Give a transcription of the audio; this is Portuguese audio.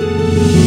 Música